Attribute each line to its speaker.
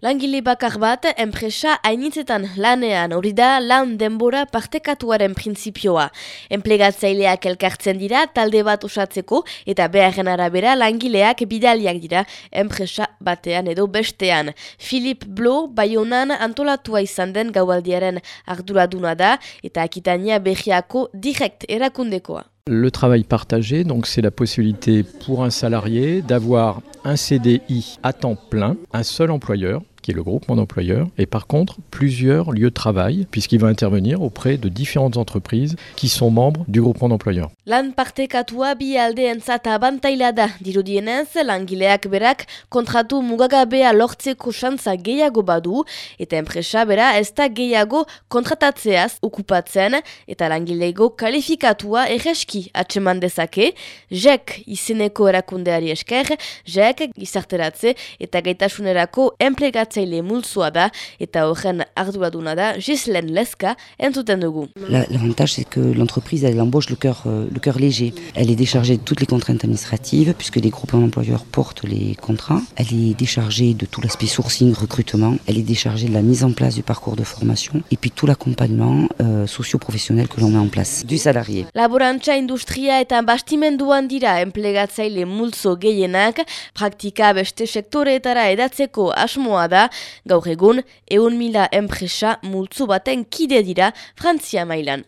Speaker 1: Langile bakar bat, enpresa hainitzetan lanean hori da lan denbora partekatuaren printzipioa. Enplegatzaileak elkartzen dira talde bat osatzeko eta beharren arabera langileak bidaliak dira enpresa batean edo bestean. Philip Blo, baionan antolatua izan den gaualdiaren arduraduna da eta akitania behiako direkt erakundekoa.
Speaker 2: Le travail partagé, donc c'est la possibilité pour un salarié d'avoir un CDI à temps plein, un seul employeur, qui est le groupement d'employeurs, et par contre plusieurs lieux de travail, puisqu'il va intervenir auprès de différentes entreprises qui sont membres du groupement d'employeurs.
Speaker 1: Lan partekatua bi aldeentzat abantaila da. Dirudienez, langileak berak kontratu mugagabea lortzeko xantza gehiago badu, eta enpresa bera ez da gehiago kontratatzeaz okupatzen, eta langilego kalifikatua erreski atseman dezake, JEK izeneko erakundeari esker, JEK gizarteratze eta gaitasunerako enplegat ikertzaile multzoa da eta horren arduraduna da Gislen Leska entzuten dugu.
Speaker 3: L'avantage c'est que l'entreprise elle embauche le cœur euh, le cœur léger. Elle est déchargée de toutes les contraintes administratives puisque les groupes d'employeurs portent les contrats. Elle est déchargée de tout l'aspect sourcing, recrutement. Elle est déchargée de la mise en place du parcours de formation et puis tout l'accompagnement euh, socio-professionnel que l'on met en place du salarié.
Speaker 1: Laborantza industria eta bastimenduan dira enplegatzaile multzo gehienak praktika beste sektoreetara edatzeko asmoa da gaur egun eun mila enpresa multzu baten kide dira Frantzia mailan.